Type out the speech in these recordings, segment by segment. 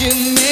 you do.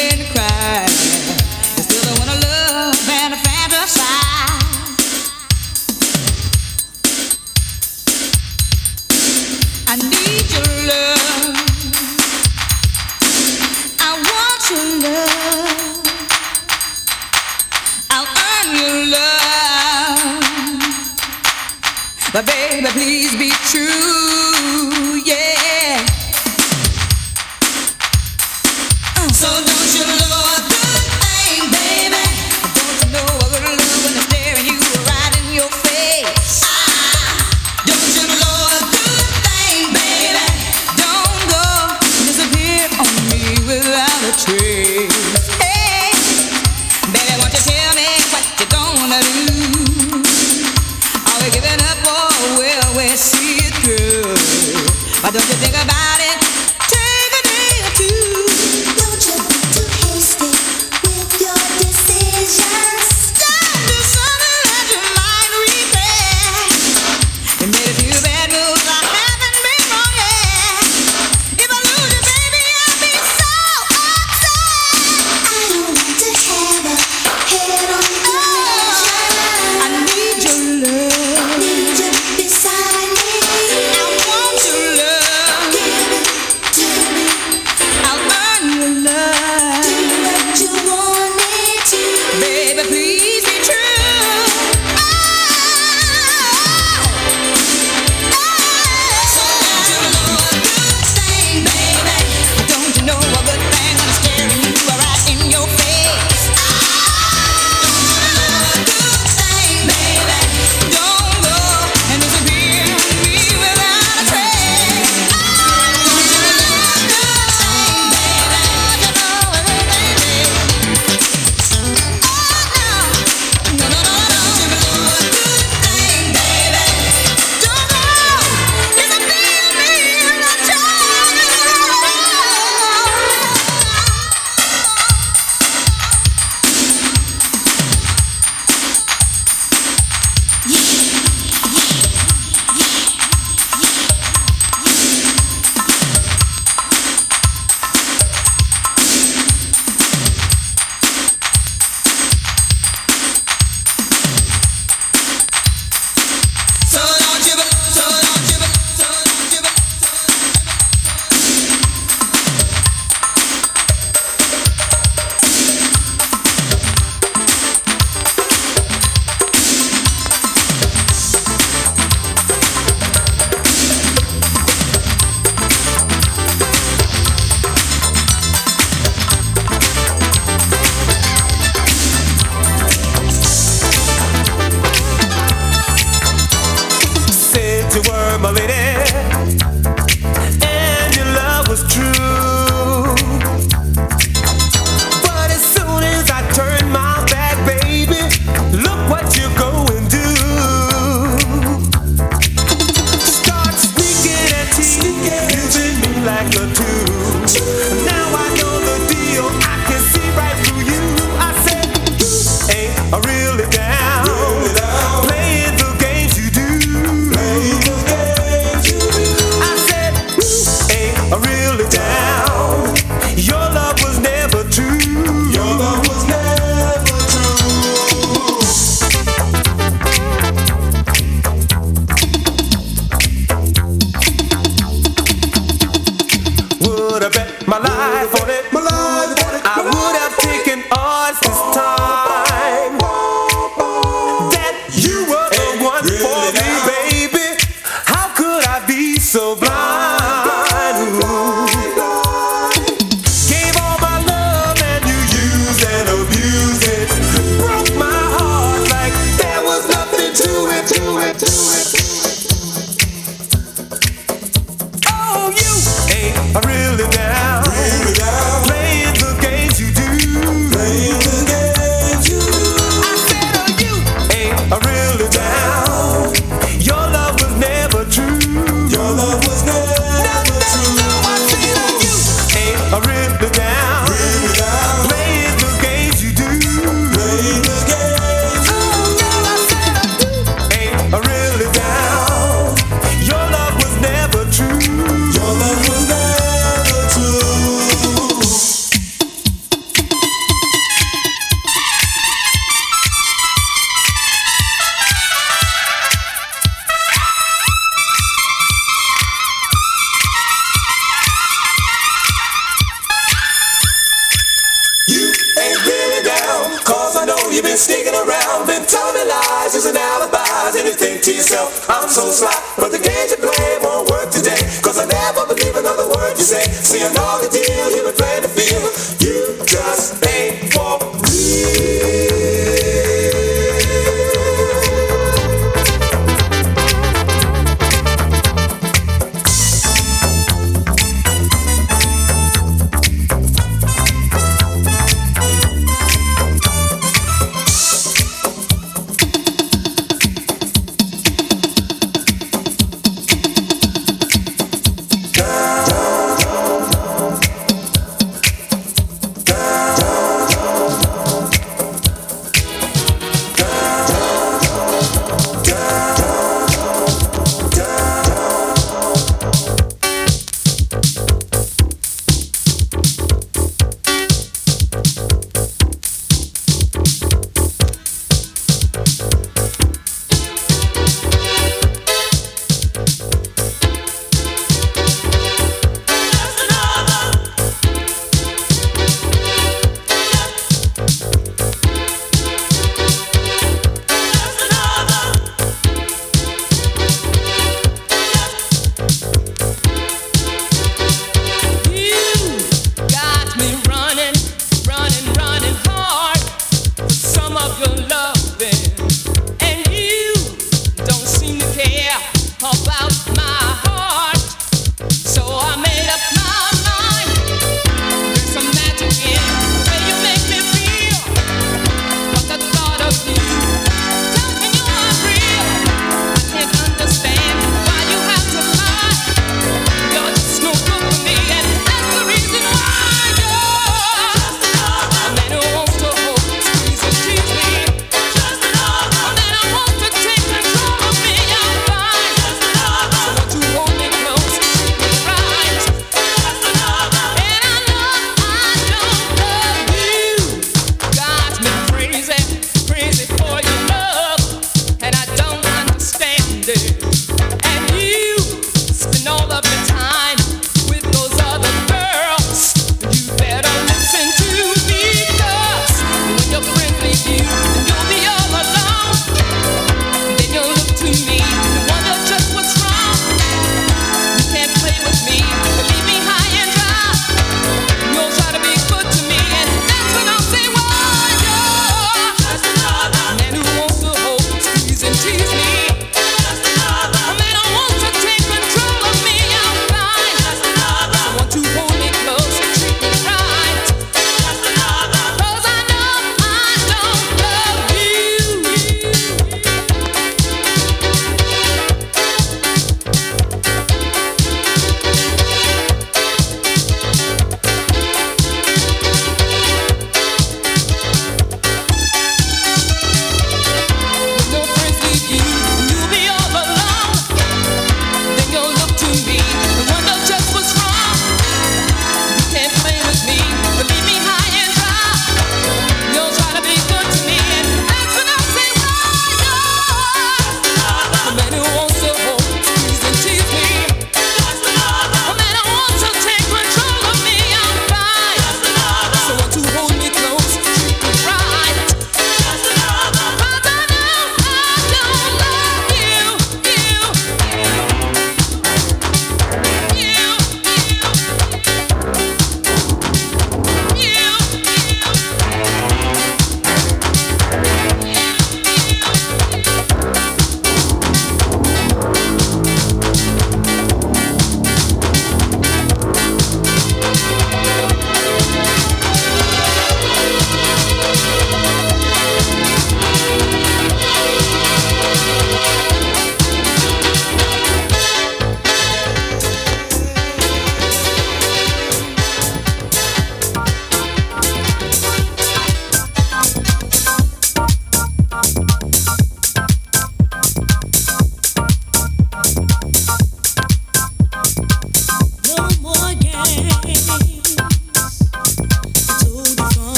Playing